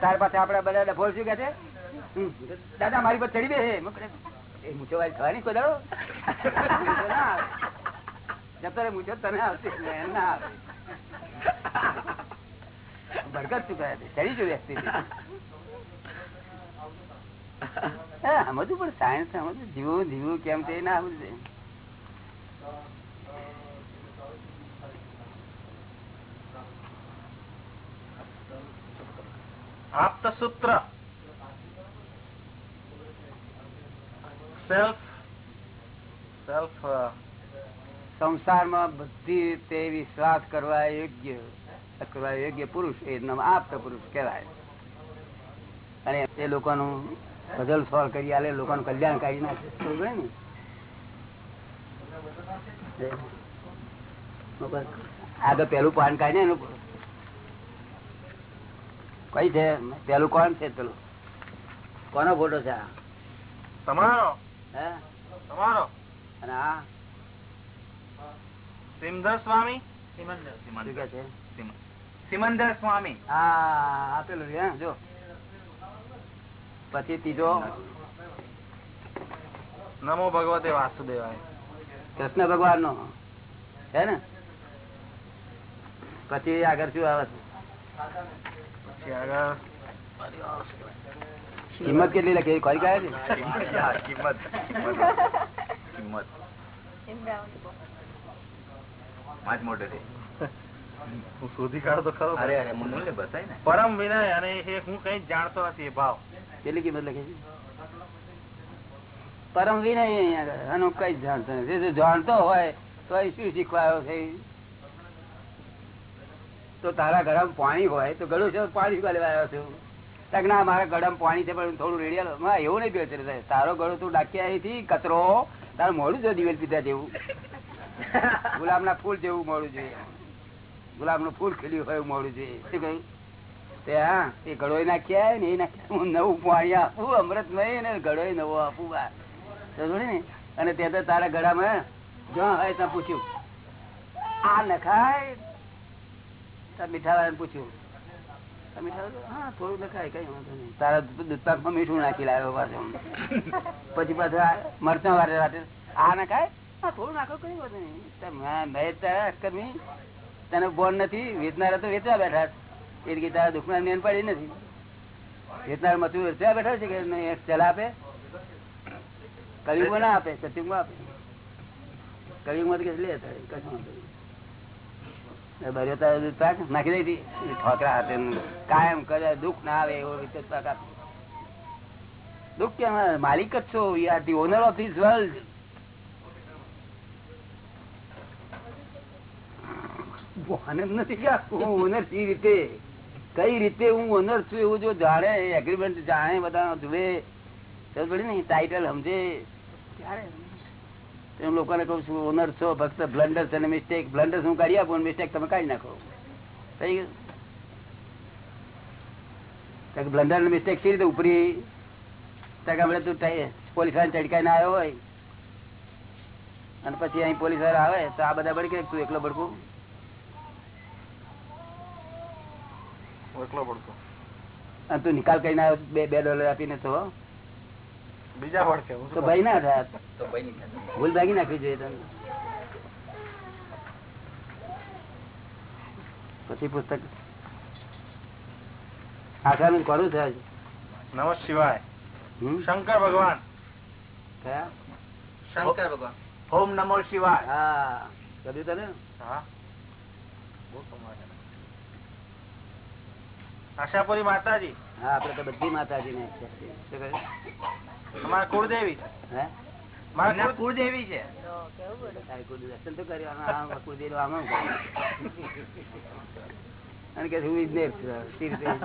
તાર પાસે આપડે બધા ડફોળ શું કે છે? દાદા, મારી પર ચડી દે મૂછો વાળી થવાની આવે. જતો રે મૂછો તને આવશે. ના આવે. બરકત શું કરે ચડી જો વ્યક્તિ. સમજવું પણ સાયન્સ સમજવું જીવો જીવો, કેમ તે ના સમજે. આપ્ત સૂત્ર સેલ્ફ સેલ્ફ સંસારમાં બધી રીતે વિશ્વાસ કરવા યોગ્ય કરવા યોગ્ય પુરુષ, એ નામ આપત પુરુષ કહેવાય. અને એ લોકોનું બદલ સોલ્વ કરી આલે, લોકોનું કલ્યાણ કરી નાખે ને? આ તો પેલું પાન કાઢી ને કઈ છે? પેલું કોણ છે પેલું? કોનો ફોટો છે તમારો. હે? તમારો. અને આ? સિમધર સ્વામી? સિમંદર. સ્વામી. હા આપેલું છે હે, જો. પછી ત્રીજો? નમો ભગવતે વાસુદેવાય. કૃષ્ણ ભગવાન નો હે ને? પછી આગળ શું આવે છે? પછી આગળ કિંમત કેટલી લખી? ખોરી કાઢે છે? કિંમત. કિંમત. પાંચ મોટે હું શોધી કાઢો તો ખરો. અરે અરે મૂલ્ય બતાય ને. પરમ વિનય અને એ હું કઈ જાણતો નથી એ ભાવ. કેટલી કિંમત લખી છે? પરમ વિનય. આનું કઈ જાણતો નથી. જાણતો હોય તો એ શું શીખવાયો છે? તો તારા ગળામાં પાણી હોય તો ગળું છે પાણી લેવા આવ્યો છું. તાક ના મારા ગળામાં પાણી છે પણ થોડું રેડિયા માં એવું નહીં પીવે છે તારો ગળો તું ડાક્યા અહીંથી કચરો. તારું મોડું છે દિવેલ પીધા જેવું. ગુલાબ ના ફૂલ જેવું મોડું છે. ગુલાબનું ફૂલ ખીલ્યું હોય મોડું છે. શું કહ્યું? તે હા એ ગળોય નાખ્યા ને એ નાખ્યા હું નવું પાણી આપું અમૃત નહીં ને ગળોય નવો આપું બા. ને? અને તે તો તારા ગળામાં જો હોય ત્યાં પૂછ્યું. આ નખાય તાર મીઠા વાળાને પૂછ્યું મીઠું નાખી લાવ્યો પાછું પછી પાછું વારે મરચાં વાળે વાટે. આ નખાય થોડું નાખો, કઈ વાંધો નહીં. મેં તારા તને બોન નથી, વેચનારા તો વેચવા બેઠા. એ તારા દુઃખના મેન પડી નથી. વેચનાર મતું વેચવા બેઠા છે કે ચલા આપે? કળિયુગમાં ના આપે, સત્યુગમાં આપે. કળિયુગમાં તો કે લે કશું વાંધો નહીં. એ બર્યો તારે દૂધ પાક નાખી દઈ ઠોકરા હાથે કાયમ કરે, દુઃખ ના આવે એવો રીતે દુઃખ કેમ માલિક જ છો you the owner of this world. આનંદ નથી ઓનર કઈ કઈ રીતે હું ઓનર છું એવું જો જાણે એગ્રીમેન્ટ જાણે બધા જુએ. તો પડી ને ટાઇટલ સમજે. ત્યારે એમ લોકોને કહું છું ઓનર છો ફક્ત બ્લન્ડર અને મિસ્ટેક બ્લન્ડર હું કાઢી આપું મિસ્ટેક તમે કાઢી નાખો. થઈ ગયું? બ્લન્ડર મિસ્ટેક સી રીતે ઉપરી? હમણાં તું પોલીસવાળા ચડકાઈ ના આવ્યો હોય. અને પછી અહીં પોલીસવાળા આવે તો આ બધા ભડકે તું એકલો ભડકું? એકલો પડતો અને તું નિકાલ કરીને આવ્યો બે બે ડોલર આપીને તો બીજા પડશે તો ભાઈ ના થાય. તો ભાઈ ભૂલ ભાગી નાખવી જોઈએ પછી પુસ્તક આખાનું કરું છે નમ શિવાય? શંકર ભગવાન. કયા? શંકર ભગવાન. ઓમ નમો શિવાય. હા. કદી તને? હા. બહુ કમાલ છે. આશાપુરી માતાજી. હા આપડે તો બધી માતાજી ને અમારા કુળદેવી. હે? મારા કુળદેવી છે? દર્શન તો કર્યું આમાં આમ કુળદેવ આમ. અને કે હું ઇજનેર દર્શન કર.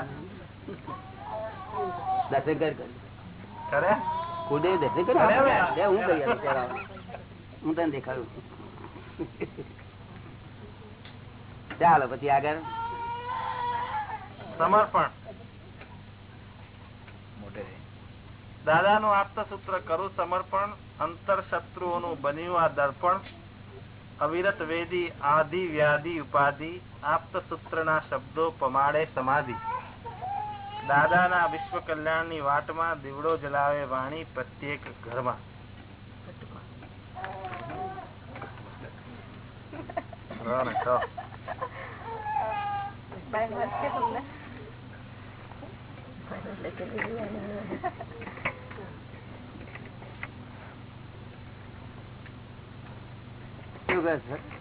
દર્શન કર? હું કરી હું તને દેખાડું. ચાલો પછી આગળ. સમર્પણ. દાદા નું આપતા સૂત્ર કરું સમર્પણ અંતર શત્રુઓનું બન્યું આ દર્પણ અવિરત વેદી આદિ વ્યાધિ ઉપાધિ આપત સૂત્રના શબ્દો પમાડે સમાધિ. દાદાના વિશ્વ કલ્યાણની વાટમાં દીવડો જલાવે વાણી પ્રત્યેક ઘરમાં. ને, છે?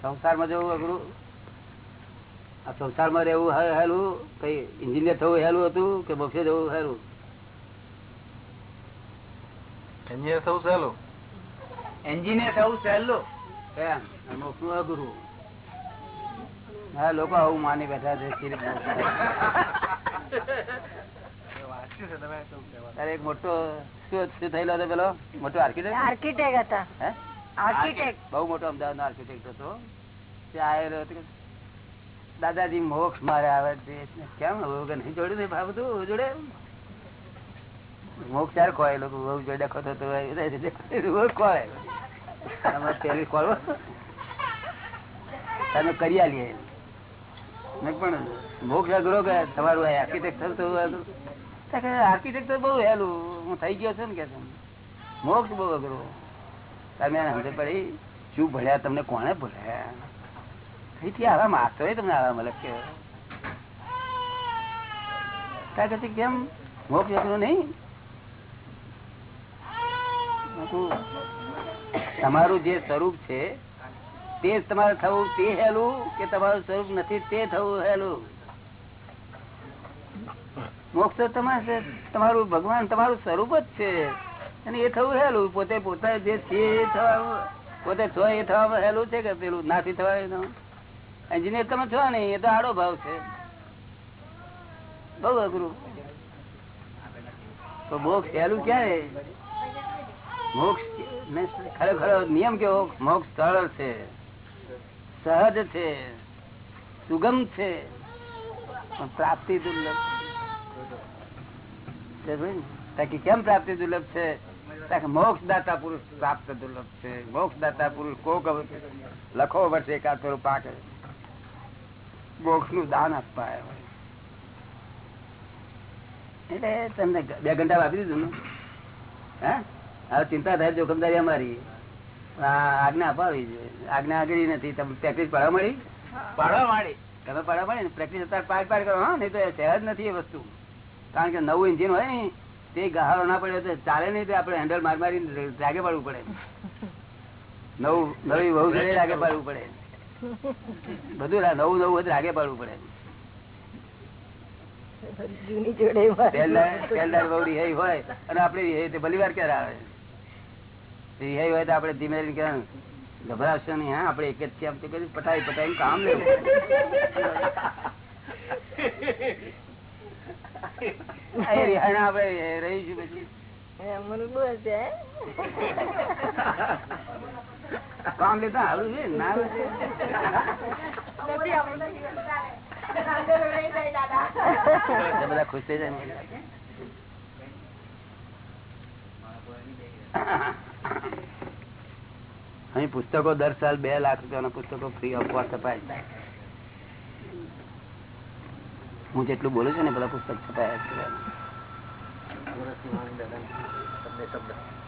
સંસારમાં જવું અઘરું આ સંસારમાં રહેવું હેલું કઈ એન્જિનિયર થવું હેલું હતું કે મોક્ષે જવું હેલું? એન્જિનિયર થવું સહેલું એન્જિનિયર થવું સહેલું એમ મોક્ષનું અઘરું. હા લોકો આવું માની બેઠા છે સિર્ફ એક મોટો શું શું થયેલો હતો પેલો? મોટો આર્કિટેક્ટ આર્કિટેક્ટ હતા. હે? આર્કિટેક્ટ બહુ મોટો અમદાવાદ આર્કિટેક્ટ હતો. તે આવેલો હતો દાદાજી મોક્ષ મારે આવે છે. કેમ? કે નહીં જોડ્યું ને બધું? જોડે મોક્ષ ચાર ખોવાય લોકો બહુ જોઈ દેખો તો પેલી ખોલવો તમે કરી આલીએ. પણ મોક્ષ અઘરો કે તમારું આર્કિટેક્ટ થયું તો બહુ હેલું, હું થઈ ગયો છું ને કે મોક્ષ બહુ અઘરો. તમે સમજ પડી? શું ભણ્યા તમને કોને ભણ્યા? અહીંથી આરામ માસ્ટર તમને આરામ અલગ કે કેમ? મોક્ષ અઘરો નહીં? તમારું જે સ્વરૂપ છે, તે તમારે થવું, તે હેલું કે તમારું સ્વરૂપ નથી, તે થવું હેલું? મોક્ષ તમારે તમારું ભગવાન તમારું સ્વરૂપ જ છે. અને એ થવું હેલું. પોતે પોતા જે છે એ થવા પોતે છો એ થવા હેલું છે કે પેલું નાથી થવા એન્જિનિયર તમે છો ને, એ તો આડો ભાવ છે. બહુ અઘરું. તો મોક્ષ હેલું ક્યારે? મોક્ષ ખરેખર નિયમ કેવો? મોક્ષ સરળ છે. સહજ છે. સુગમ છે. પ્રાપ્તિ દુર્લભ કેમ પ્રાપ્તિ દુર્લભ છે? મોક્ષ દાતા પુરુષ પ્રાપ્ત દુર્લભ છે. મોક્ષ દાતા પુરુષ કોક લખો વર્ષે એકાદ થોડું પાક મોક્ષનું દાન આપવા એટલે તમને બે ઘંટા આપી દીધું ને? હે? હવે ચિંતા થાય જોખમદારી અમારી. આજ્ઞા અપાવી છે. આજ્ઞા આગળ નથી. તમે પ્રેક્ટિસ પડવા મળી? પાડવા મળી. તમે પડવા મળી ને? પ્રેક્ટિસ અત્યારે પાર પાર કરો. હા નહીં તો સહેજ નથી એ વસ્તુ. કારણ કે નવું ઇન્જિન હોય ને તે ગહારો ના પડે તો ચાલે નહીં તો આપણે હેન્ડલ માર મારી જાગે પાડવું પડે. નવું નવી વહુ ઘરે રાગે પાડવું પડે. બધું નવું નવું બધું રાગે પાડવું પડે. ગભરાશો નહીં હા આપડે એક જ છે આમ તો પટાઈ પટાઈ કામ લેવું આપણે રહીશું પછી મને બહુ હશે કામ લેતા આવડું છે ના આવડે? એટલે બધા ખુશ થઈ જાય ને. અહીં પુસ્તકો દર સાલ બે લાખ રૂપિયાના પુસ્તકો ફ્રી ઓફ કોસ્ટ અપાય છે. હું જેટલું બોલું છું ને પેલા પુસ્તક છપાયા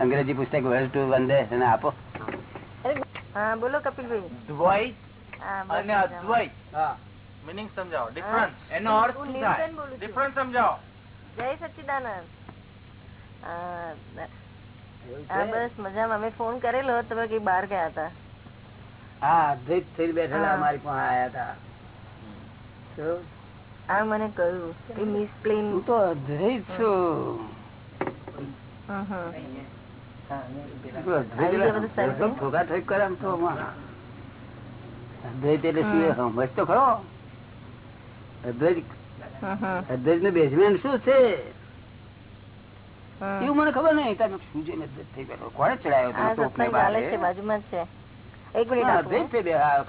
અંગ્રેજી પુસ્તક વર્લ્ડ ટુ વંદે એને આપો. હા બોલો કપિલભાઈ. દ્વૈત અને મજામાં. અદ્વૈત. મિનિંગ સમજાવો. ડિફરન્સ એનો અર્થ. ડિફરન્સ સમજાવો. જય સચ્ચિદાનંદ બસ મજામાં. મેં ફોન કરેલો તમે કઈ બહાર ગયા હતા. હા અદ્વૈત થઈ બેઠેલા અમારી પણ આયા હતા. શું? આ મને કહ્યું કે મિસ પ્લેન હું તો અદ્વૈત છું. બેઝમેન્ટ શું છે? એવું મને ખબર નહીં. તમે શું જોઈને અદ્વૈત થઈ ચડાયો છે બાજુમાં છે. એક મિનિટ અદ્વૈત થઈ બે આ.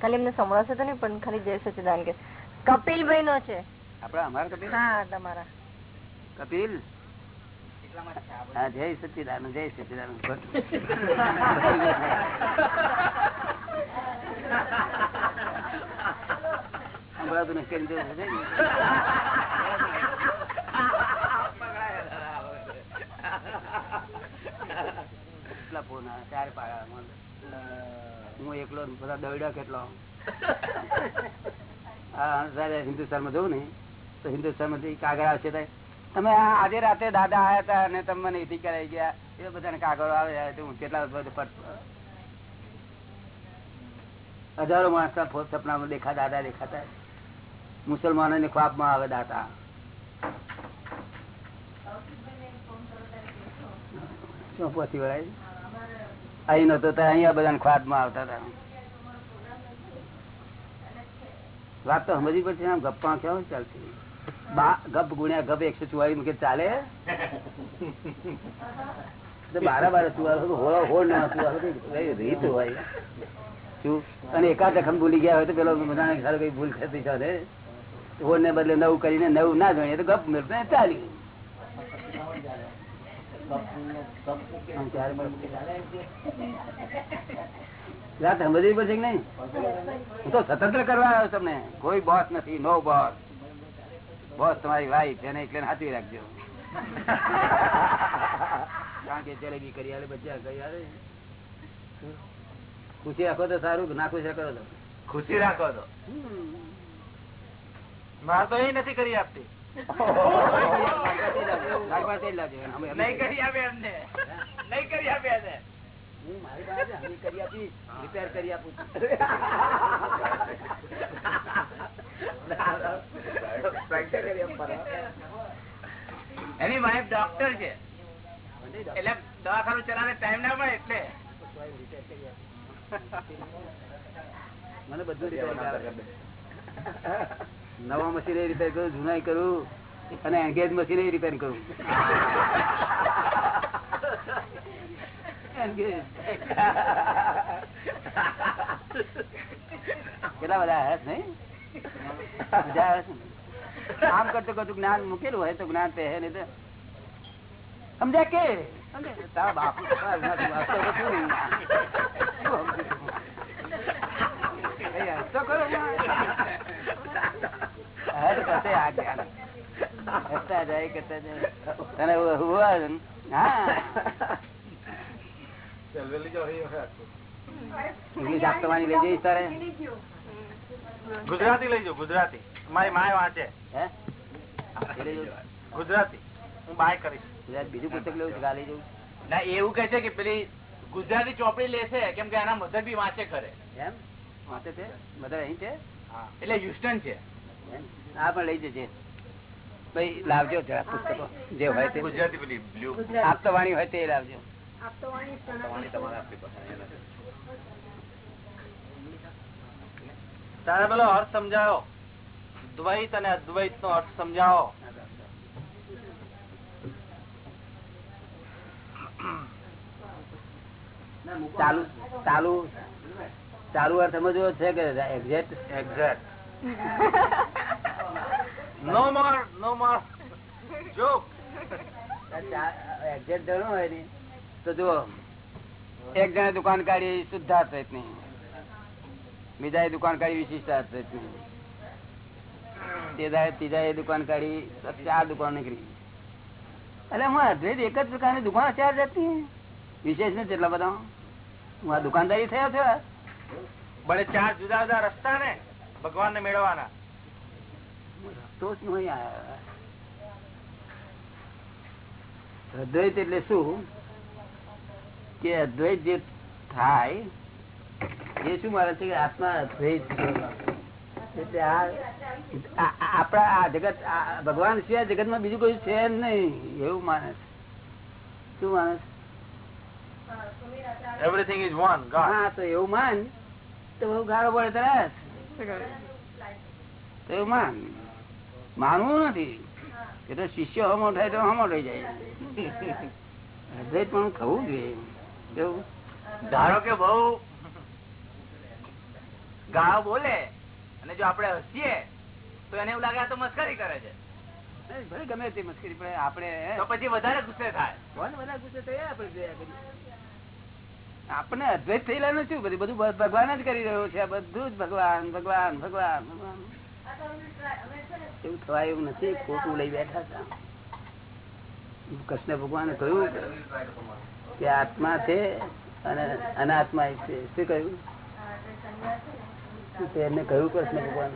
ખાલી એમને સંભળાશે તો નહીં પણ ખાલી જય સચિદાન કે. કપિલભાઈ નો છે. આપડા અમારા કપિલ? હા તમારા. કપિલ? હા જય સચિદાન જય સચિદાન સંભળાતું નથી. કેટલા ફોન ચાર પાડામાં હું એકલો બધા દવડ્યા કેટલો? હિન્દુસ્તાનમાં જવું ને? તો હિન્દુસ્તાન કાગળ આવશે તમે આજે રાતે દાદા આવ્યા હતા અને તમે મને કરાઈ ગયા. એ બધાને કાગળ આવે હું કેટલા હજારો માણસ સપનામાં દેખા, દાદા દેખાતા મુસલમાનો ને ખ્વાબમાં આવે દાતા. પહોંચી વળાય? અહીં નતો અહીંયા બધા ખ્વાબમાં આવતા હતા. વાત તો સમજવી પડશે આમ ગપ્પા કેવું ચાલતી ગપ ગુણ્યા ગપ એકસો ચુવાળી મૂકે ચાલે? બારા બારા ચુવાળો હોળો હોળ ના ચુવાળો રીત હોય. અને એકાદ રકમ ભૂલી ગયા હોય તો પેલો બધાને કઈ ભૂલ થતી ચાલે હોળ ને બદલે નવું કરીને નવું ના જોઈએ તો ગપ મેળવે ચાલ્યું આમ ત્યારે પણ વાત સમજવી પડશે કે નહીં? હું તો સ્વતંત્ર કરવા આવ્યો તમને. કોઈ બોસ નથી નો બોસ બોસ તમારી વાઈફ એને એટલે હાથવી રાખજો. કારણ કે જલેબી કરી આલે બચ્ચા કરી આલે. ખુશી રાખો તો સારું ના ખુશ રાખો તો ખુશી રાખો તો. મારે તો એ નથી કરી આપતી. એને વાઈફ ડોક્ટર છે એટલે દવાખાનું ચલાવે ટાઈમ ના મળે એટલે મને બધું. નવા મશીન રિપેર કરું જૂના કરું અને એંગેજ મશીન રિપેર કરું. કેટલા બધા હસ નહીં? આમ કરતું કરતું જ્ઞાન મૂકેલું હોય તો જ્ઞાન પહે નહીં તો. સમજ્યા કે? બાપ નથી વાંચતો તો શું નહીં? શું સમજ્યું? કઈ હસતો ખરો માં? હર કશે આ જ્ઞાન. હસતા જાય કરતા જાય તને હુવા હા. ઇંગ્લિશ આપવાની લઈ જઈશ તારે ગુજરાતી લઈ જાઓ ગુજરાતી. મારી માય વાંચે. લઈ? ગુજરાતી. હું બાય કરીશ. ગુજરાત બીજું પુસ્તક લેવું છે કાલે જવું? ના એવું કે છે કે પેલી ગુજરાતી ચોપડી લેશે કેમ કે એના મધર બી વાંચે કરે એમ? વાંચે છે? મધર અહીં છે? એટલે હ્યુસ્ટન છે. આ પણ લઈ જજે. ભાઈ લાવજો જરા પુસ્તકો. જે હોય તે. ગુજરાતી પેલી બ્લુ. આપતો વાણી હોય તે લાવજો. તારે પેલો અર્થ સમજાવો. દ્વૈત અને અદ્વૈત નો અર્થ સમજાવો. ચાલુ ચાલુ ચાલુ અર્થ સમજવો છે કે exact exact no more no more joke exact જણો હોય ને તો જુઓ. એક જણે દુકાન કાઢી શુદ્ધાર્થની બીજા દુકાન કાઢી વિશિષ્ટાર્થની ત્રીજા ત્રીજા દુકાન કાઢી ચાર દુકાન નીકળી એટલે હું અદ્વૈત એક જ પ્રકારની દુકાન ચાર જતી વિશેષ ને એટલા બધા. હું આ દુકાનદારી થયા છે બળે ચાર જુદા જુદા રસ્તા ને ભગવાન ને મેળવવાના તો જ નહીં. અદ્વૈત એટલે શું? કે અદ્વૈત જે થાય એ શું મારે છે કે આત્મા અદ્વૈત એટલે આપણા આ જગત ભગવાન સિવાય જગતમાં બીજું કોઈ છે નહીં એવું માને શું માને છે? એવરીથિંગ ઇઝ વન હા તો એવું માન તો બહુ ગાળો પડે તરત. તો માન માનવું નથી. એ તો શિષ્ય હમો થાય તો હમો થઈ જાય. અદ્વૈત પણ થવું જોઈએ. કેવું? ધારો કે બહુ ગા બોલે અને જો આપણે હસીએ તો એને એવું લાગે તો મસ્કરી કરે છે. ભલે ગમે તે મસ્કરી પણ આપણે તો પછી વધારે ગુસ્સે થાય. વધારે ગુસ્સે થયા આપણે જોયા કરીએ. આપણને અદ્વૈત થયેલા શું? બધું બધું ભગવાન જ કરી રહ્યો છે. બધું જ ભગવાન ભગવાન ભગવાન એવું થવાય એવું નથી. ખોટું લઈ બેઠા હતા. કૃષ્ણ ભગવાને કહ્યું કે આત્મા છે અને અનાત્મા છે. શું કહ્યું? એમને કહ્યું કૃષ્ણ ભગવાન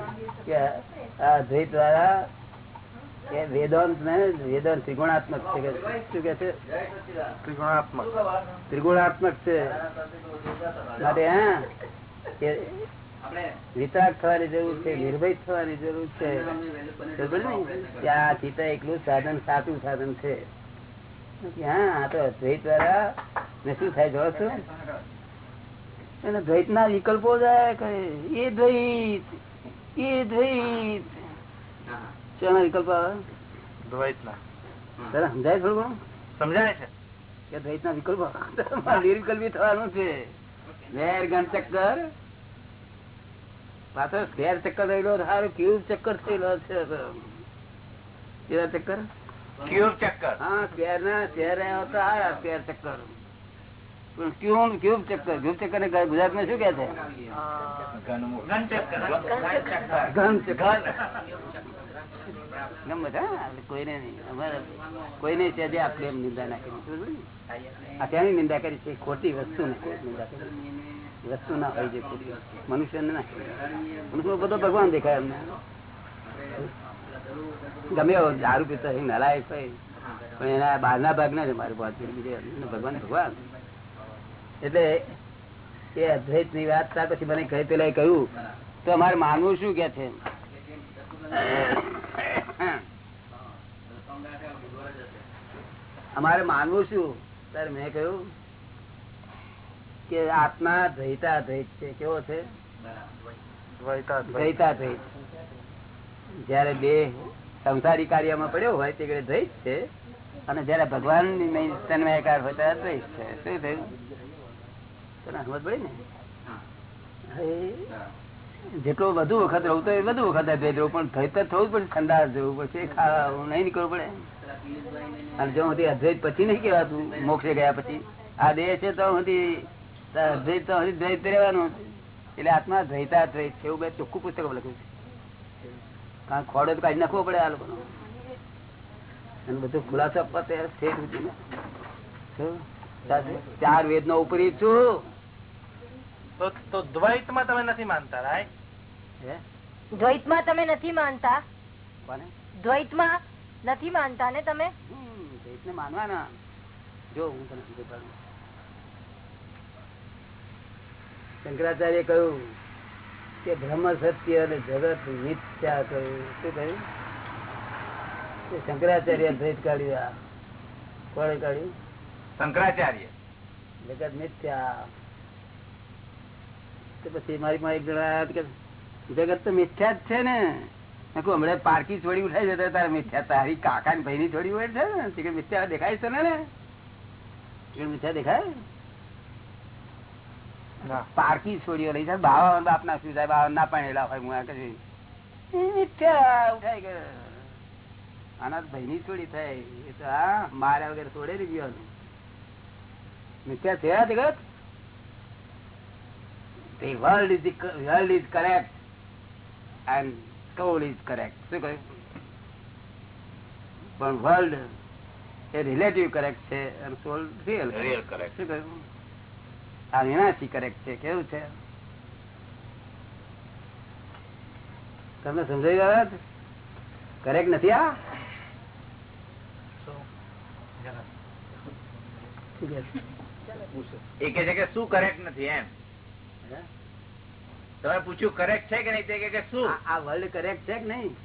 કે આ અદ્વૈત દ્વારા એ વેદાંત ને વેદાંત ત્રિગુણાત્મક છે કે શું કે છે? ત્રિગુણાત્મક. ત્રિગુણાત્મક છે. માટે હા કે વિતરાગ થવાની જરૂર છે નિર્ભય થવાની જરૂર છે. આ ચિત્ત એકલું સાધન સાચું સાધન છે. હા તો અદ્વૈત દ્વારા ને શું થાય જો છું? એને દ્વૈત ના વિકલ્પો જાય કઈ એ દ્વૈત એ દ્વૈત. શેના વિકલ્પ આવે? દ્વૈત ના સમજાય થોડું સમજાય છે. કે દ્વૈત ના વિકલ્પ નિર્વિકલ્પી થવાનું છે. વેર ગણ ચક્કર. પાછળ ફેર ચક્કર થયેલો સારું ક્યુબ ચક્કર થયેલો છે. કેવા ચક્કર? ક્યુબ ચક્કર. હા સ્કેર ના સ્કેર આવતા સ્કેર ચક્કર. પણ ક્યુબ ક્યુબ ચક્કર ક્યુબ ચક્કર ને ગુજરાતમાં શું કે છે? ઘન ચક્કર. ઘન ચક્કર. ગમે ખોટી વસ્તુ વસ્તુ ના હોય છે મનુષ્ય ને મનુષ્ય બધો ભગવાન દેખાય અમને ગમે દારૂ પીતો નલાયક હોય, પણ એના બહારના ભાગ ના છે. મારે બીજે ભગવાન ભગવાન. એટલે એ અદ્વૈતની વાત પછી મને કહી, પેલા કહ્યું, તો અમારે માનવું શું કે છે? અમારે માનવું શું? ત્યારે મેં કહ્યું કે આત્મા દ્વૈતા દ્વૈત છે. કેવો છે? દ્વૈતા દ્વૈત. જયારે બે સંસારી કાર્યમાં પડ્યો હોય તે ધૈત દ્વૈત છે. અને જયારે ભગવાન તન્મયકાર હોય ત્યારે દ્વૈત છે. શું થયું? સમજ પડી ને? જેટલો વધુ વખત રહું તો વધુ વખત ભેદ રહું પણ થઈ તો થવું પડશે ઠંડા જવું પડશે નહીં નીકળવું પડે. અને જો સુધી અદ્વૈત પછી નહીં કહેવાતું, મોક્ષે ગયા પછી. આ દેહ છે તો સુધી અદ્વૈત તો હજી દ્વૈત રહેવાનું. એટલે આત્મા દ્વૈતા દ્વૈત છે, એવું બે ચોખ્ખું પુસ્તક લખ્યું છે. કારણ ખોડો તો કાઢી નાખવો પડે આ લોકોનો. અને બધું ખુલાસો આપવા તૈયાર છે? ચાર વેદ નો ઉપરી છું. તો તો દ્વૈતમાં તમે નથી માનતા રાઈટ? દ્વૈતમાં તમે નથી માનતા? કોને? દ્વૈતમાં નથી માનતા ને તમે? હમ, દ્વૈતને માનવાના. જો હું તને સમજાવી શંકરાચાર્ય કહ્યું કે બ્રહ્મ સત્ય અને જગત મિથ્યા કહ્યું. શું કહ્યું? કે શંકરાચાર્ય દ્વૈત કાઢ્યું કોણે કાઢ્યું? શંકરાચાર્ય જગત મિથ્યા. તો પછી મારી માં એક જણા કે જગત તો મિથ્યા જ છે ને. હમણાં પારકી છોડી ઉઠાઈ જતા તારે મિથ્યા તારી કાકા ની ભાઈ ની છોડી હોય છે ને. મિથ્યા દેખાય છે ને મિથ્યા દેખાય? પારકી છોડીઓ લઈ જાય. બાવા બાપ ના શું થાય? બાવા ના પાણેલા હોય હું કશું મિથ્યા ઉઠાઈ ગયો. આના ભાઈ ની છોડી થાય. એ તો હા માર્યા વગર છોડે ને ગયો મિથ્યા જગત? The world is, the, world is correct and soul is correct. શું કહ્યું? પણ વર્લ્ડ એ રિલેટિવ કરેક્ટ છે અને સોલ રિયલ રિયલ કરેક્ટ શું કહ્યું? આ વિનાશી કરેક્ટ છે. કેવું છે? તમને સમજાઈ ગયા કરેક્ટ નથી આ. એ કે છે કે શું કરેક્ટ નથી એમ? તમે પૂછ્યું કરેક્ટ છે કે નહીં તે કે શું? આ- વર્લ્ડ કરેક્ટ છે કે નહીં?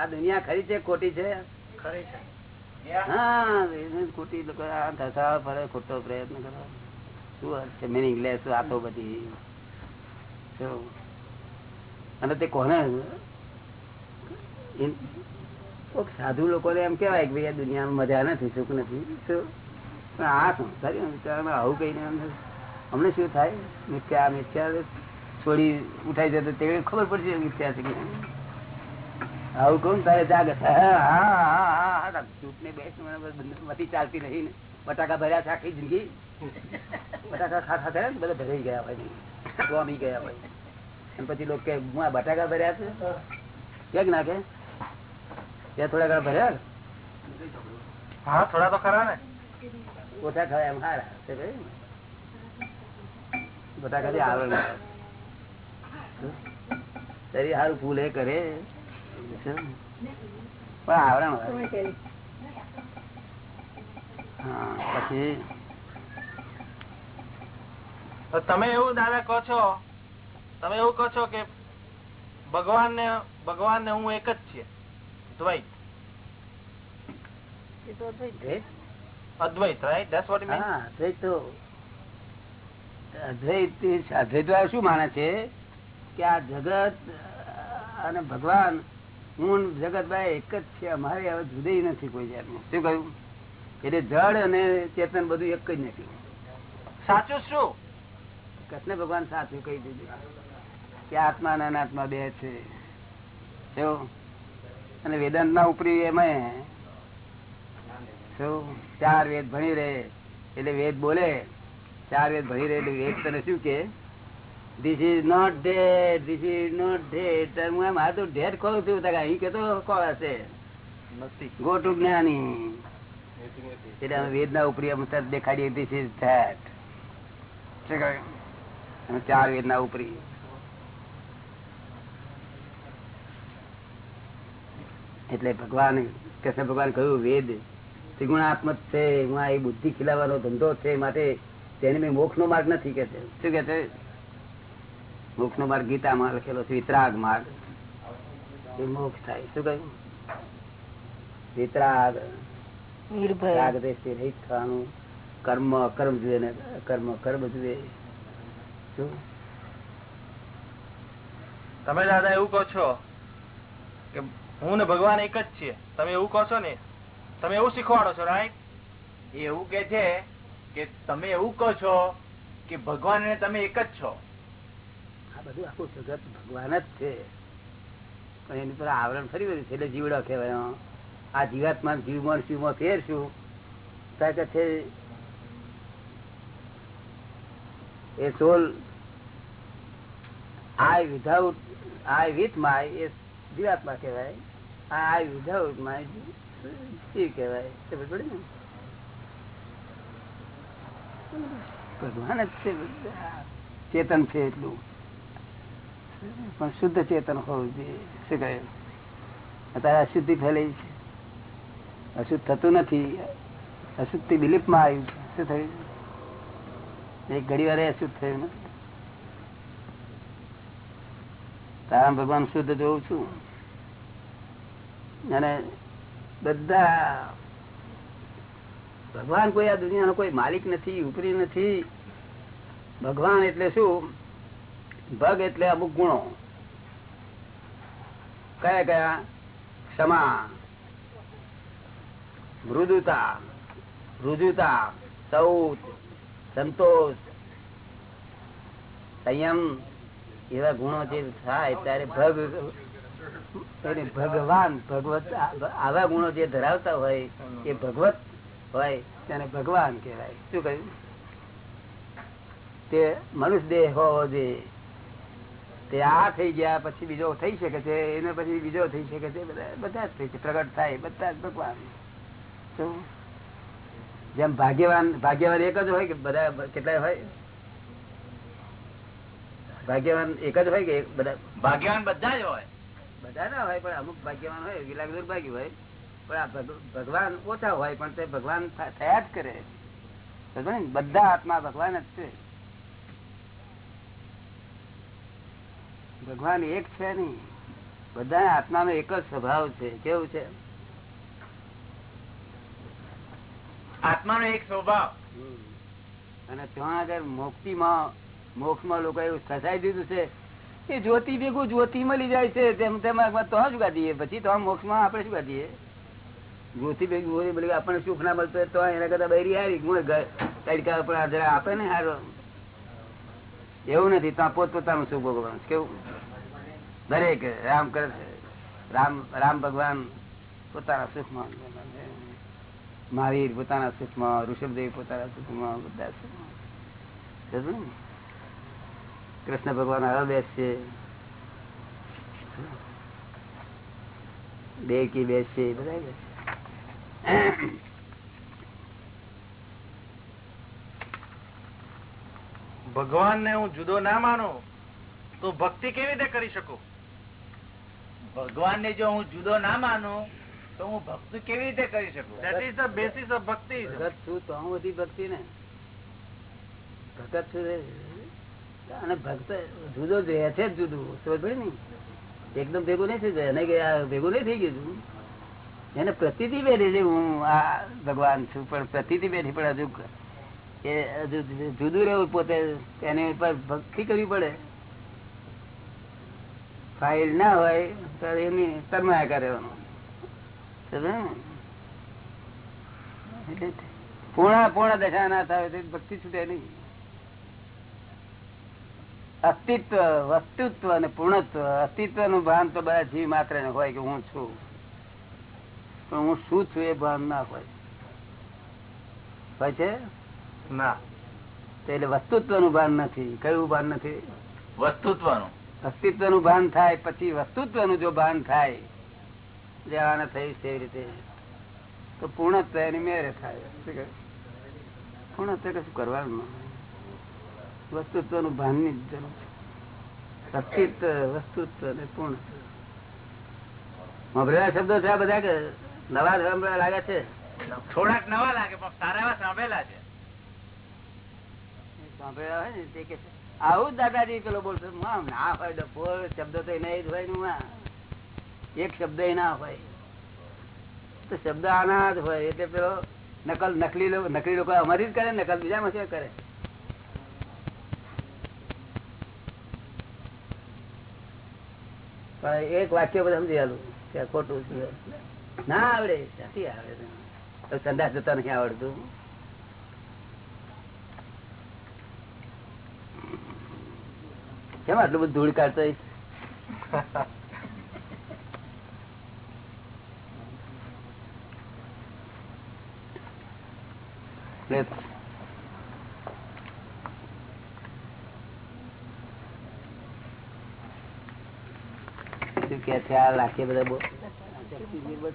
આ દુનિયા ખરી છે ખોટી છે? ખરી છે. હા ખોટી ફરે ખોટો પ્રયત્ન કરો શું છે? મિનિંગલેસ વાતો બધી? અને તે કોને? સાધુ લોકોને એમ કેવાય કે ભાઈ આ દુનિયામાં મજા નથી સુખ નથી. શું? આ સંસારી આવું કહીને એમ અમને શું થાય? મિથ્યા મિથ્યા છોડી ઉઠાઈ જતો તે ખબર પડશે મિથ્યા છે આવું કહું ને તારે જાગ? હા, હા, હા, હા, હા. ચૂપને બેસ મતી ચાલતી નહીં ને. બટાકા ભર્યા છે આખી જિંદગી. બટાકા ખાતા થયા ને બધા ભરાઈ ગયા ભાઈ ગોમી ગયા ભાઈ અને પછી લોકો કે હું આ બટાકા ભર્યા છે? ક્યાંક નાખે? ત્યાં થોડા ઘણા ભર્યા હા થોડા તો ખરા ને. ઓછા ખાય એમ હારા. છે ભાઈ. બટાકાથી આવરણ આવે. શરીર સારું ફૂલ એ કરે. પણ આવરણ હા પછી? તમે એવું દાદા કહો છો તમે એવું કહો છો કે ભગવાન ને ભગવાન ને હું એક જ છીએ દ્વૈત. એ તો અદ્વૈત. દ્વૈત? અદ્વૈત રાઈટ ધેટ્સ વોટ મીન હા દ્વૈત તો અદ્વૈત અદ્વૈત શું માને છે? કે આ જગત અને ભગવાન હું જગતભાઈ જગત ભાઈ એક જ છે. અમારે હવે જુદી નથી કોઈ જાતનું. શું કહ્યું? એટલે જળ અને ચેતન બધું એક જ નથી. સાચું શું? કૃષ્ણ ભગવાન સાચું કહી દીધું. કે આત્મા અને અનાત્મા બે છે? અને વેદાંત ના ઉપરી એમાં ચાર વેદ ભણી રહે. એટલે વેદ બોલે. ચાર વેદ ભરી રહેલું એક વેદ તને શું કે? This is not dead this is not dead હું એમ હા તો ડેડ ખોલું છું અહીં કેતો કોણ હશે ગો ટુ જ્ઞાની. એટલે અમે વેદ ના ઉપરી અમે તરત દેખાડીએ ધીસ ઇઝ ધેટ શું ચાર વેદ ના ઉપરી. એટલે ભગવાન કૃષ્ણ ભગવાન કહ્યું વેદ ત્રિગુણાત્મક છે હું એ બુદ્ધિ ખીલાવાનો ધંધો છે માટે તેને મેં મોક્ષ નો માર્ગ નથી કે છે શું કે છે મોક્ષ નો માર્ગ ગીતામાં લખેલો છે વિતરાગ માર્ગ. એ મોક્ષ થાય. શું કહ્યું? વિતરાગ. રાગ દેશથી રહિત થવાનું. કર્મ અકર્મ જુએ ને કર્મ કર્મ જુએ. શું? તમે દાદા એવું કહો છો કે હું ને ભગવાન એક જ છીએ. તમે એવું કહો છો ને? તમે એવું શીખવાડો છો રાઈટ એવું કે છે કે તમે એવું કહો છો કે ભગવાન તમે એક જ છો? આ બધું આખું જગત ભગવાન જ છે. પણ એની પર આવરણ ફરી બધું છે. એટલે જીવડો કહેવાય આ જીવાત્મા જીવમાં શિવમાં ફેર શું કે છે, એ soul I without, I with my, એ જીવાત્મા કહેવાય. આય વિધાઉટ માય શિવ કહેવાય. ખબર પડે ને? ભગવાન જ છે ચેતન છે એટલું. પણ શુદ્ધ ચેતન હોવું જોઈએ. શું કહે? અત્યારે અશુદ્ધિ ફેલાઈ છે. અશુદ્ધ થતું નથી. અશુદ્ધિ બિલીફમાં આવ્યું શું થયું? એક ઘડી વારે અશુદ્ધ થયું તારા ભગવાન શુદ્ધ જોઉં છું. અને બધા ભગવાન કોઈ આ દુનિયાનો કોઈ માલિક નથી, ઉપરી નથી. ભગવાન એટલે શું? ભગ એટલે અમુક ગુણો. કયા કયા? ક્ષમા, મૃદુતા રુજુતા સૌત, સંતોષ. સંયમ, એવા ગુણો જે થાય ત્યારે ભગ ભગવાન, ભગવત, આવા ગુણો જે ધરાવતા હોય એ ભગવત હોય તેને ભગવાન કહેવાય. શું કહ્યું? તે મનુષ્ય દેહ હોવો જોઈએ. તે આ થઈ ગયા પછી બીજો થઈ શકે છે એને પછી બીજો થઈ શકે છે બધા બધા જ થઈ છે પ્રગટ થાય બધા જ ભગવાન. શું? જેમ ભાગ્યવાન ભાગ્યવાન એક જ હોય કે બધા કેટલાય હોય? ભાગ્યવાન એક જ હોય કે બધા ભાગ્યવાન બધા જ હોય. બધા ના હોય પણ અમુક ભાગ્યવાન હોય કેટલાક દુર્ભાગ્ય હોય. ભગવાન ઓછા હોય પણ તે ભગવાન થયા જ કરે. બધા આત્મા ભગવાન જ છે. ભગવાન એક છે નહીં. બધા આત્માનો એક જ સ્વભાવ છે. કેવું છે? આત્માનો એક સ્વભાવ. અને ત્યાં આગળ મોક્ષી માં મોક્ષમાં લોકો એવું ફસાઈ દીધું છે એ જ્યોતિ ભેગું જ્યોતિ મળી જાય છે. તેમ તેમ તો શું કાઢીએ પછી તો મોક્ષમાં આપણે શું ગાદીએ જ્યોતિ ભેગી હોય બોલી આપણને સુખ ના મળતું તો એના કરતા બૈરી હારી. તડકા આ જરા આપે ને હારો. એવું નથી, ત્યાં પોત પોતાનું સુખ ભોગવવાનું. કેવું? દરેક રામ કરે રામ રામ ભગવાન પોતાના સુખમાં. મહાવીર પોતાના સુખમાં, ઋષભદેવ પોતાના સુખમાં, બધા સુખમાં. કૃષ્ણ ભગવાન હવે બેસશે. દેવકી બેસશે બધા કે. ભગવાન ને હું જુદો ના માનું તો ભક્તિ કેવી રીતે કરી શકું? ભગવાન ને જો હું જુદો ના માનું તો હું ભક્તિ કેવી રીતે કરી શકું? Of bhakti. ભગત છું તો હું બધી ભક્તિ ને ભગત છું રે. અને ભક્ત જુદો જ રહે છે જુદું. સમજ ને? એકદમ ભેગું નહીં થઈ જાય. એને ભેગું નહીં થઈ ગયું એને પ્રતિથી બેઠી છે, હું આ ભગવાન છું, પણ પ્રતિથી બેઠી પણ હજુ એ હજુ જુદું રહેવું પોતે, એની ઉપર ભક્તિ કરવી પડે. ફાઇલ ના હોય, તો એની તન્માયા કરવાનો એટલે પૂર્ણ પૂર્ણ દશા ના થાય ભક્તિ છૂટે નહીં. અસ્તિત્વ, વસ્તુત્વ અને પૂર્ણત્વ અસ્તિત્વનું ભાન તો બધા જીવ માત્ર હોય કે હું છું. પણ હું શું છું એ ભાન ના હોય. હોય છે? ના. એટલે વસ્તુત્વનું ભાન નથી. કયું ભાન નથી? વસ્તુત્વનું. અસ્તિત્વનું ભાન થાય પછી વસ્તુત્વનું જો ભાન થાય જવાના થયું છે એવી રીતે. તો પૂર્ણત્વ એની મેરે થાય. પૂર્ણત્વ કશું કરવાનું વસ્તુત્વનું ભાનની જરૂર છે. અસ્તિત્વ વસ્તુત્વ અને પૂર્ણ સાંભળેલા શબ્દો છે આ બધા કે નવા સાંભળવા લાગે છે. થોડાક નવા લાગે પણ સારા એવા સાંભળેલા છે. સાંભળેલા હોય ને તે કે આવું જ દાદાજી પેલો બોલશે ના હોય ડફો શબ્દ તો એના જ હોય ને એક શબ્દ એના હોય. તો શબ્દ આના જ હોય. એટલે પેલો નકલ નકલી નકલી લોકો અમારી જ કરે નકલ બીજા માં કરે? પણ એક વાક્ય બધા સમજી આલું કે ખોટું છે ના આવડે, નથી આવડે. સંદાસ જતા નથી આવડતું. કેમ આટલું બધું ધૂળ કાઢતો કે છે? આ લાખે બધા બહુ. ગમ્યું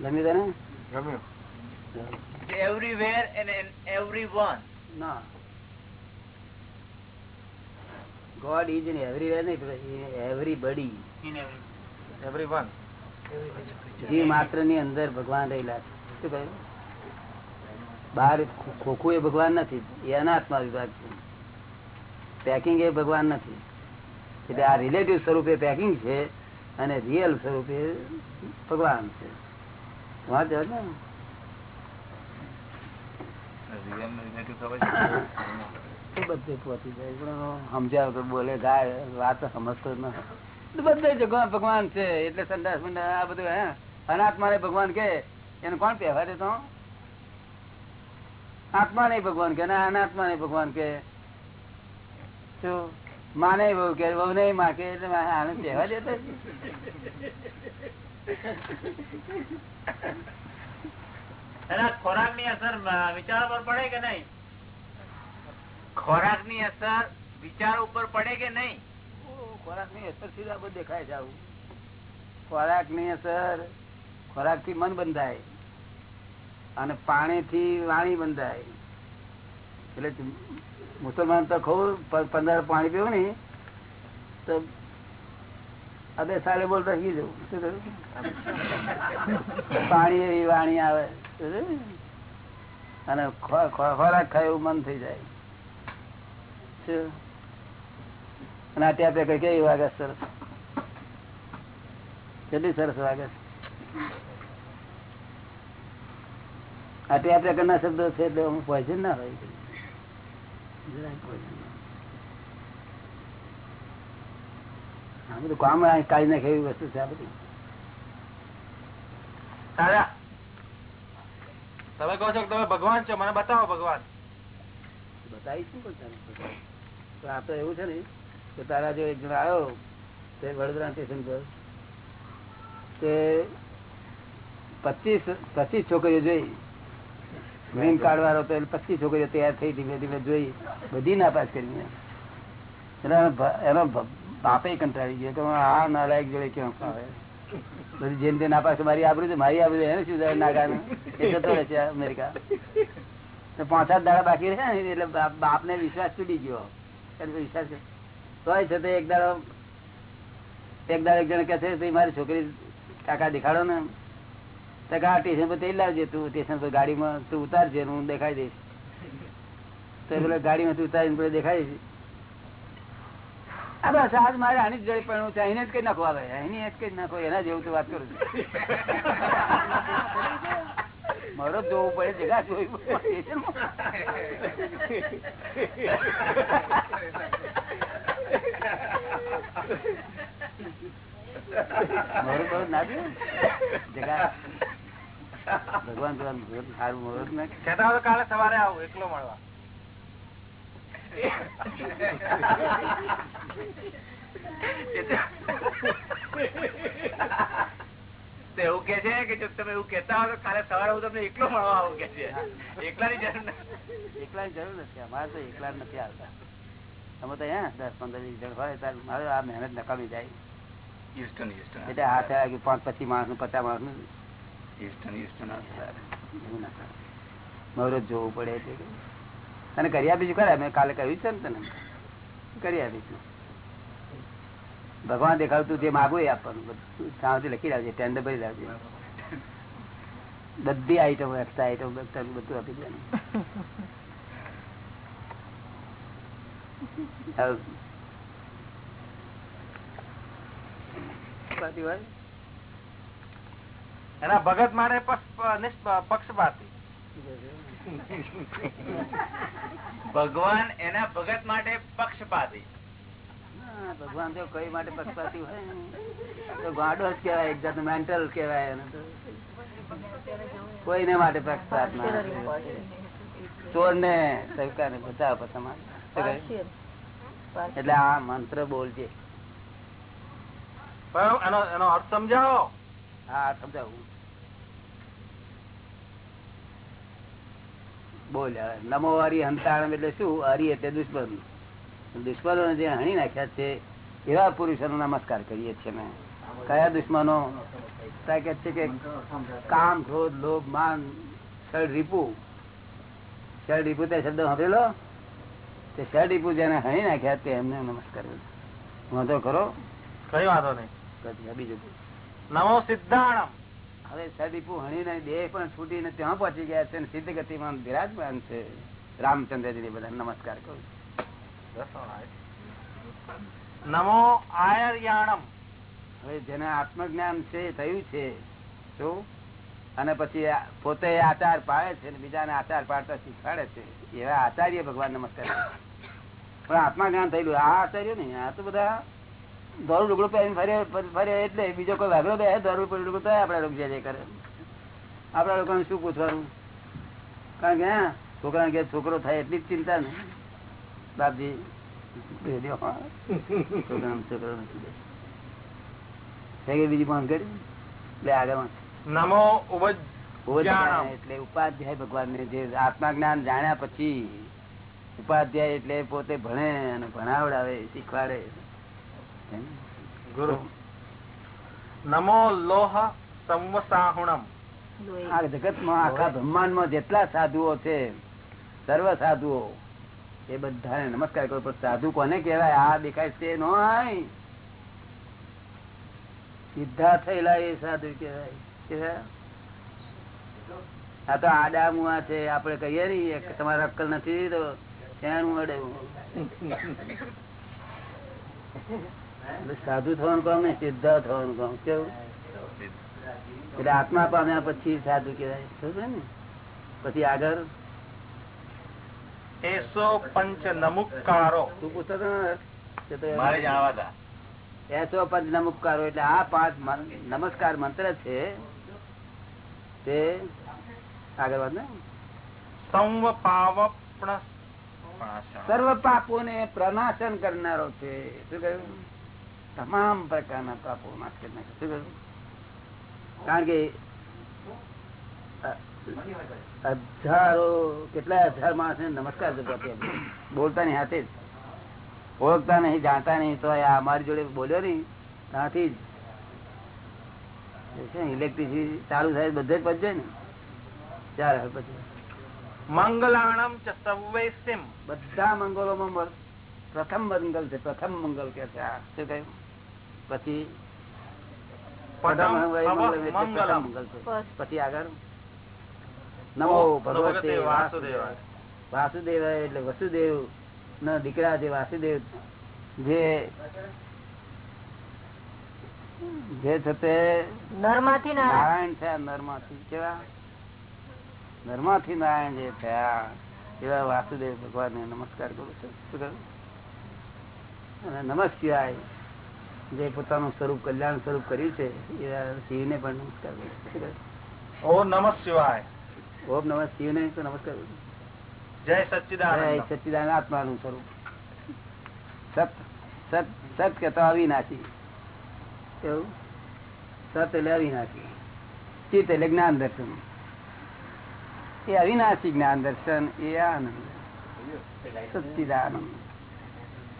તને? ગમ્યું એવરીવેર એન્ડ એવરી વન ના. ગોડ ઇઝ ઇન એવરીવેર નહીં એવરીબડી એવરી વન જીવ માત્રની અંદર ભગવાન રહેલા છે. શું કહ્યું? બહાર ખોખું એ ભગવાન નથી એ અનાત્મા વિભાગ છે. પેકિંગ એ ભગવાન નથી. એટલે આ રિલેટિવ સ્વરૂપે પેકિંગ છે અને રિયલ સ્વરૂપે ભગવાન છે. વાંચો ને? બધે પહોંચી જાય. પણ સમજાવ બોલે ગાય વાત સમજતો જ બધે જગ્યા ભગવાન છે. એટલે સંદાસ આ બધું હે? અનાત્મા ને ભગવાન કે એને કોણ પહેવા દે તો? આત્મા નહીં ભગવાન કે અનાત્મા નહીં ભગવાન કે? શું માને બહુ કે બહુ નહીં માકે એટલે આને કહેવા દેતો ખોરાકની અસર વિચાર ઉપર પડે કે નહીં? ખોરાકની અસર વિચાર ઉપર પડે કે નહીં? ખોરાકની અસર સીધા બધું દેખાય છે આવું. ખોરાકની અસર ખોરાકથી મન બંધાય અને પાણી થી વાણી બંધાય. એટલે મુસલમાન તો ખબર પંદર પાણી પીવું ને, તો અબે સાલે બોલતા શીખી જવું. શું કહ્યું પાણી એવી વાણી આવે. અને ખોરાક ખાય એવું મન થઈ જાય. શું? અને આ ત્યાં કઈ કેવી વાગે સરસ? કેટલી સરસ વાગે આ ત્યાં કરના શબ્દો છે એટલે હું પોઈઝન ના હોય. આ બધું કામ કાઢી નાખે એવી વસ્તુ છે આ બધી. દાદા તમે કહો છો કે તમે ભગવાન છો મને બતાવો ભગવાન. બતાવીશ ને તને તો આ તો એવું છે ને કે તારા જો એક જણ આવ્યો તે વડોદરા સ્ટેશન પર તે પચીસ પચીસ છોકરીઓ જોઈ ગ્રીન કાર્ડ વાળો તો પચીસ છોકરીઓ તૈયાર થઈ ધીમે ધીમે જોઈ બધી નાપાસ કરી એનો બાપે કંટાળી ગયો કે આ નાલાયક જોડે કેમ બધી જેમ તે ના પાસે મારી આબરૂ છે, મારી આબરૂ એને શું નાગાનું? એ જતો રહેશે અમેરિકા. તો પાંચ સાત દાડા બાકી રહ્યા ને એટલે બાપ ને વિશ્વાસ તૂટી ગયો. વિશ્વાસ તોય તો એક દાડો એક દાડો એક જણ કે છે મારી છોકરી કાકા દેખાડો ને. તો કે સ્ટેશન પર લાવજે, તું સ્ટેશન પર ગાડીમાં તું ઉતારજે હું દેખાઈ દઈશ. તો પેલા ગાડીમાં તું ઉતારીને પેલો દેખાડી દઈશ. આ બસ, આજ મારે આની જ જોડે પણ છે એને જ કઈ નાખો આવે. એની જ કઈ નાખો, એના જેવું તો વાત કરું છું. મારો જોવું પડે, જગા જોવી પડે મારું બરોબર ના? જગા. ભગવાન ભગવાન મુહૂર્ત સારું મુહૂર્ત ને કહેતા તો કાલે સવારે આવું એકલો મળવા. એવું કે છે કે જો તમે એવું કેતા હો તો કાલે સવારે હું તમને એકલો મળવા આવું કે છે. એકલાની જરૂર નથી. એકલાની જરૂર નથી. અમારે તો એકલા નથી આવતા. અમે તો હે દસ પંદર વીસ જણ હોય ત્યારે મારે આ મહેનત નકામી જાય. એટલે હાથે પાંચ પચીસ માણસનું પચાસ માણસનું મગરજ જોવું પડે અને કરી આપીશું ખરા? મેં કાલે કહ્યું છે ને તને. કરી આપીશું. ભગવાન દેખાડતું જે માગું એ આપવાનું. બધું સામેથી લખી લાવજે ટેન્ડર ભરી લાવજે બધી આઈટમ એક્સ્ટ્રા આઈટમ બધું આપી દેવાનું. હવે વાત? એના ભગત મારે પક્ષપાતી. ભગવાન એના ભગત માટે પક્ષપાતી. ભગવાન જો કઈ માટે પક્ષપાતી હોય? તો ગાંડો જ કેવાય એક જાતનો મેન્ટલ કેવાય એને કોઈને માટે પક્ષપાત ના ચોર ને સરકાર ને બચાવ તમારે. એટલે આ મંત્ર બોલજે. એનો એનો અર્થ સમજાવો. હા સમજાવું. બોલ નમો હરિ હંતાણમ એટલે શું? હરિ એટલે દુશ્મન. દુશ્મનો જે હણી નાખ્યા છે એવા પુરુષોનો નમસ્કાર કરીએ છીએ અમે. કયા દુશ્મનો? કે છે કે કામ ક્રોધ લોભ માન ષડ રીપુ. શળ રીપુ તે શબ્દ સાંભળેલો? તે શળ રીપુ જેને હણી નાખ્યા તે એમને નમસ્કાર વાંધો કરો. કઈ વાંધો નહીં. બીજું નમો સિદ્ધાણમ. હવે સદીપુ હણીને દેહ પણ છૂટીને ત્યાં પહોંચી ગયા છે અને સિદ્ધ ગતિમાં બિરાજમાન છે. રામચંદ્રજી બધા નમસ્કાર કરું નમો આયર્યાણમ. હવે જેને આત્મજ્ઞાન છે થયું છે. શું અને પછી પોતે આચાર પાડે છે અને બીજાને આચાર પાડતા શીખવાડે છે. એવા આચાર્ય ભગવાન નમસ્કાર પણ આત્મા જ્ઞાન થયેલું આ આચાર્ય નહીં આ તો બધા દોરું લુગડું પહેરીને ફરે ફરે એટલે બીજો કોઈ વાઘડો બે દોરું લુગડું તો આપડા લોકો જે કરે આપડા લોકોને શું પૂછવાનું કારણ કે હા છોકરાને કે છોકરો થાય એટલી જ ચિંતા ને બાપજી બે દો. છોકરાને છોકરો નથી દે. થઈ ગઈ બીજી પાંચ કરી લે આગળ નમો ઉપાધ્યાય એટલે ઉપાધ્યાય ભગવાન ને જે આત્મા જ્ઞાન જાણ્યા પછી ઉપાધ્યાય એટલે પોતે ભણે અને ભણાવડાવે શીખવાડે. નમો લોહ સંવસાહુણમ. આ જગતમાં આખા બ્રહ્માંડમાં જેટલા સાધુઓ છે, સર્વ સાધુઓ, એ બધાને નમસ્કાર કરો. પણ સાધુ કોને કહેવાય? આ દેખાય છે નો સીધા થયેલા એ સાધુ કહેવાય? આ તો આડા મુઆ છે. આપડે કહીએ નઈ તમારે અક્કલ નથી તો એનું અડે. સાધુ થવાનું કામ ને સિદ્ધ થવાનું કામ. કેવું? એટલે આત્મા પામ્યા પછી સાધુ કેવાય સમજે ને? પછી આગળ? એસો પંચ નમુકારો. તું પૂછતો હતો ને? કે તો મારે જાણવા હતા એસો પંચ નમસ્કારો એટલે આ પાંચ નમસ્કાર મંત્ર છે. તે આગળ વાત ને? પાવ સર્વ પાપો ને પ્રનાશન કરનારો છે. શું કહ્યું? તમામ પ્રકારના પાપો માફ કરી નાખે. કારણ કે હજારો કેટલા હજાર માણસ નમસ્કાર બોલતા નહીં હાથે જ. ઓળખતા નહીં જાણતા નહીં તો અમારી જોડે બોલ્યો નહીં. ત્યાંથી જ. ઇલેક્ટ્રિસિટી ચાલુ થાય બધે જ પચે ને? ચાર પછી મંગલાણમ બધા મંગલોમાં પ્રથમ મંગલ છે પ્રથમ મંગલ કે છે. આ શું કહ્યું? પછી. પછી આગળ નમો ભગવતે. વાસુદેવ એટલે વસુદેવ ના દીકરા જે વાસુદેવ જે જે છે તે નારાયણ. થયા નરમાંથી. કેવા? નરમાંથી નારાયણ જે થયા એવા વાસુદેવ ભગવાન ને નમસ્કાર કરું છું. શું કરું? અને નમઃ શિવાય જે પોતાનું સ્વરૂપ કલ્યાણ સ્વરૂપ કર્યું છે એવા શિવને પણ નમસ્કાર કરું છું. શું કરું? ઓ નમઃ શિવાય. ઓમ નમ શિવને તો નમસ્કાર જય છું. જય સચ્ચિદાનંદ. સચ્ચિદાનંદ આત્માનું સ્વરૂપ. સત સત સત કહેતો અવિનાશી. એવું? સત એટલે અવિનાશી. ચિત્ત એટલે જ્ઞાન દર્શન. એ અવિનાશી જ્ઞાન દર્શન એ આનંદ. સચ્ચિદાનંદ.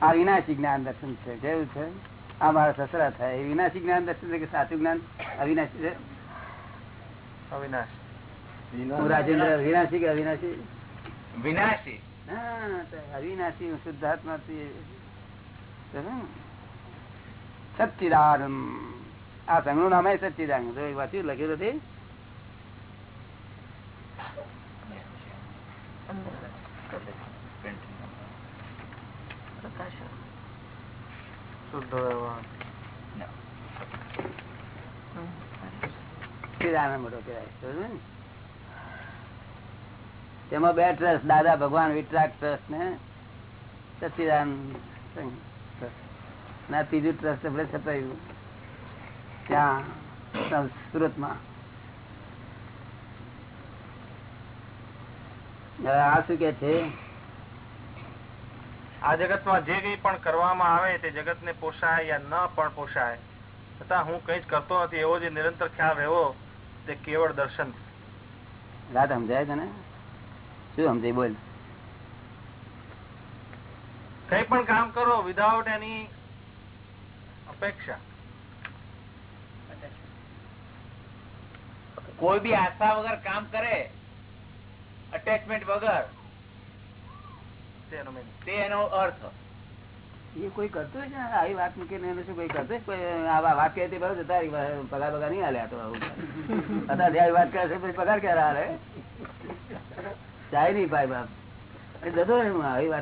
અવિનાશી જ્ઞાન દર્શન છે. કેવું છે? આ મારા સસરા થાય. વિનાશી જ્ઞાન દર્શન કે સાચું જ્ઞાન? અવિનાશી છે? અવિનાશ. હું રાજેન્દ્ર વિનાશી કે અવિનાશી? વિનાશી. અવિનાશી હું શુદ્ધાત્મા ને? સચ્ચિદાનંદ. આ સંઘનું નામ સચ્ચિદાનંદ. તો એ વાંચ્યું લખ્યું નથી? પ્રકાશ તેમાં બે ટ્રસ્ટ દાદા ભગવાન વિતરાગ ટ્રસ્ટ ને સચિદાન ત્રીજું ટ્રસ્ટ આપણે છપાયું ત્યાં સુરતમાં આ શું કે છે? આ જગતમાં જે કઈ પણ કરવામાં આવે તે જગત ને પોષાય યા ન પણ પોષાય છતાં હું કઈ જ કરતો નથી એવો જે નિરંતર ખ્યાલ રહેવો તે કેવળ દર્શન છે. વાત સમજાય ને શું સમજાય બોલ કઈ પણ કામ કરો વિધાઉટ એની અપેક્ષા કોઈ બી આશા વગર કામ કરે અટેચમેન્ટ વગર. વાત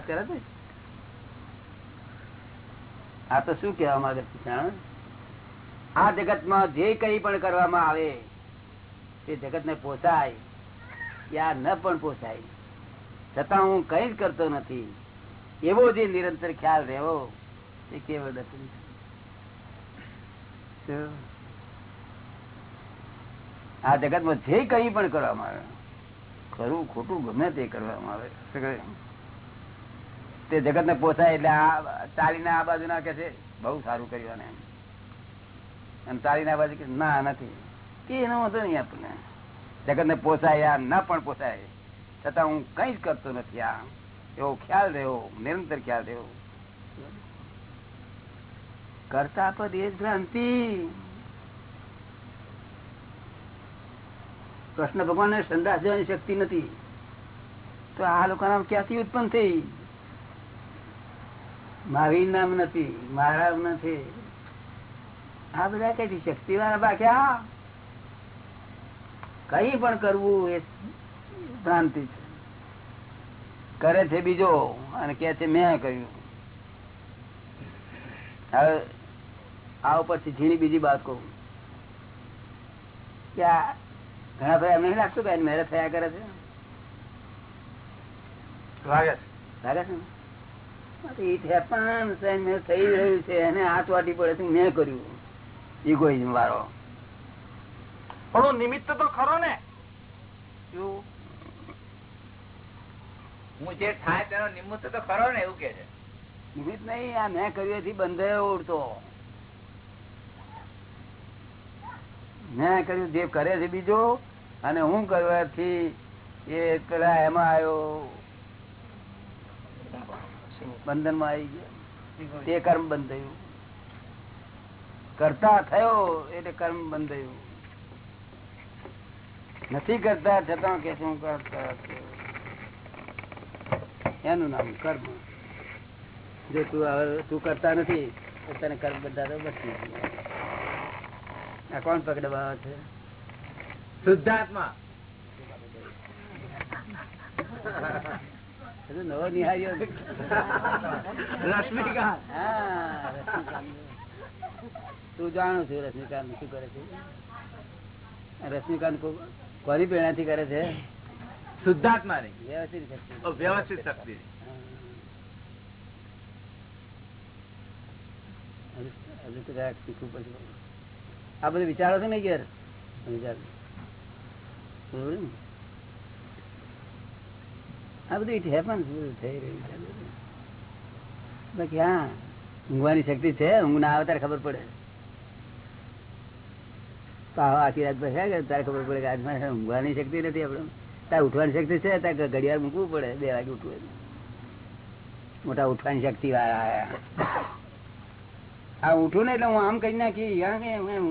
કરે આ તો શું માંગે આ જગતમાં જે કઈ પણ કરવામાં આવે, તે જગત ને પોસાય, યા ન પણ પોસાય. છતાં હું કઈ જ કરતો નથી. એવો જે નિરંતર ખ્યાલ રહેવો, એ કેવળ દર્શન આ જગતમાં જે કઈ પણ કરવામાં આવે, ખરું, ખોટું ગમે તે કરવામાં આવે. તે જગત ને પોસાય એટલે આ ચાલીને આ બાજુ ના કે છે. બહુ સારું કર્યું એમ. અને ચાલીને આ બાજુ ના, નથી. કે એનો વાંધો નહીં આપણને. જગત ને પોસાય ના પણ પોસાય. છતાં હું કઈ જ કરતો નથી આ. એવો ખ્યાલ રહ્યો, નિરંતર ખ્યાલ રહ્યો. કરતા પદ એ ભ્રાંતિ કૃષ્ણ ભગવાન ને સંદાસ જવાની શક્તિ નથી. તો આ લોકો નામ ક્યાંથી ઉત્પન્ન થઈ? મારી નામ નથી મહારાજ નથી. આ બધા કઈ શક્તિ વાળા બાકી કઈ પણ કરવું એ ભ્રાંતિ છે. કરે છે બીજો અને કે છે મેં કહ્યું હવે આ ઉપરથી ઝીણી બીજી વાત કહું. કે આ ઘણા ભાઈ એમને લાગતું કે મેરે થયા કરે છે? લાગે લાગે થઈ રહ્યું છે એને હાથ વાટી પડે છે મેં કર્યું. ઇગોઇઝમ વાળો. પણ નિમિત્ત તો ખરો ને. શું? હું જે થાય તેનો નિમિત્ત તો ખરો ને એવું કે છે. નિમિત્ત નહીં, આ મેં કર્યું એથી બંધ ઉડતો. મેં કર્યું જે કરે છે બીજો, અને હું કરવાથી એ પેલા એમાં આવ્યો બંધનમાં આવી ગયો. તે કર્મ બંધ થયું કરતા થયો એટલે કર્મ બંધ થયું નથી કરતા, છતાં કે શું કરતા થયો. એનું નામ કર્મ. જો તું હવે તું કરતા નથી તો તને કર્મ બધા તો બચી આ કોણ પકડવા છે? શુદ્ધાત્મા. નવો નિહાર્યો. રશ્મિકાંત. હા, તું જાણું છું રશ્મિકાંત શું કરે છે? રશ્મિકાંત કોની પ્રેરણાથી કરે છે? શુદ્ધાત્મા ની વ્યવસ્થિત શક્તિ. આ બધું વિચારો છે ને ઘેર? આ બધું ઇટ હેપન થઈ રહ્યું બાકી હા ઊંઘવાની શક્તિ છે ઊંઘ ના આવે ત્યારે ખબર પડે. તો આખી રાત પછી તારે ખબર પડે કે આજમાં ઊંઘવાની શક્તિ નથી આપણે. તારે ઉઠવાની શક્તિ છે? તાર ઘડિયાળ મૂકવું પડે. બે વાગે ઉઠવું મોટા ઉઠવાની શક્તિ વાળા આ ઉઠું ને એટલે હું આમ કરી નાખી. મેં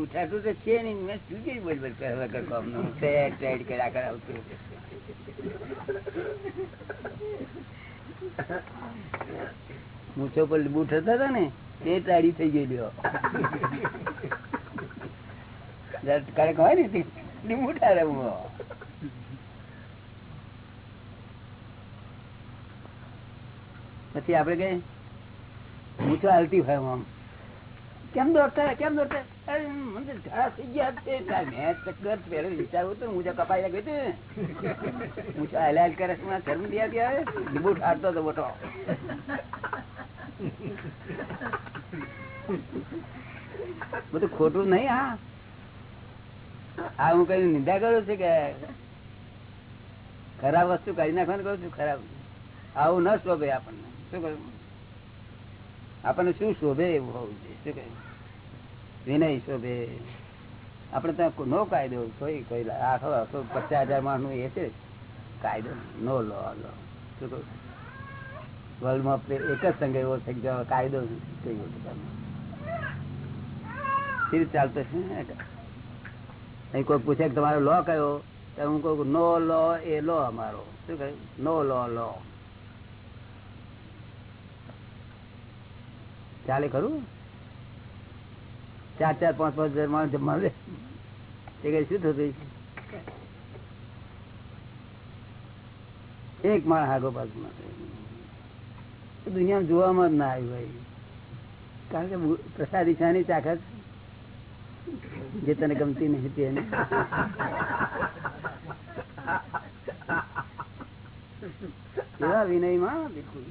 મૂછો પર બૂટ હતા હતા ને તે તાળી થઈ ગઈ લ્યો. કડક હોય ને બૂટ હારે હું પછી આપડે કઈ મૂછો હાલતી હોય આમ. કેમ દોડતા કેમ દોડતા બધું ખોટું નહીં, હા. આ હું કઈ નિંદા કરું છું કે ખરાબ વસ્તુ કાઢી નાખવાનું કરું છું, ખરાબ. આવું ન શોભે આપણને. આપણને શું શોભે એવું હોવું જોઈએ? શું વિનય શોભે. આપણે ત્યાં નો કાયદો કોઈ કોઈ આખો આખો પચાસ હજાર માણસ એ છે કાયદો નો લો લો. શું કહું વર્લ્ડમાં એક જ સંઘ એવો થઈ ગયો કાયદો ગયો છે ચાલતો છે? અહીં કોઈ પૂછે કે તમારો લો કયો? તો હું કહું નો લો, એ લો અમારો. શું કહ્યું? નો લો લો. ચાલે ખરું? ચાર ચાર, પાંચ પાંચ હજાર માણસ જમવા લે એ કઈ શું થતું એક માણસ આગો પાછું દુનિયામાં જોવામાં જ ના આવ્યું ભાઈ કારણ કે પ્રસાદ ઈચ્છાની તાકાત જે તને ગમતી નહીં તેને એવા વિનયમાં બિલકુલ.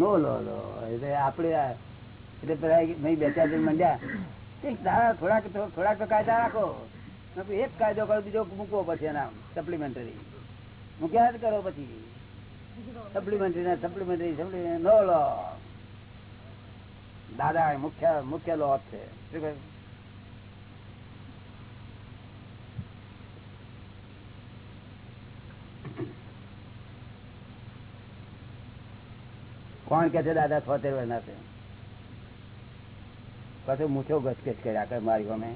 નો લો લો. એટલે આપડે એટલે પેલા નહીં બે ચાર જણ મંડ્યા. થોડાક થોડાક તો કાયદા રાખો. એક કાયદો કરો, બીજો મૂકવો પછી એના સપ્લિમેન્ટરી મૂક્યા જ કરો પછી? સપ્લિમેન્ટરી ના સપ્લિમેન્ટરી સપ્લિમેન્ટરી નો લો. દાદા મુખ્ય મુખ્ય લો છે. શું કહ્યું? કોણ કે છે દાદા છોતેર વર્ષના છે? પછી મૂછો ગસકેસ કર્યા કર મારી અમે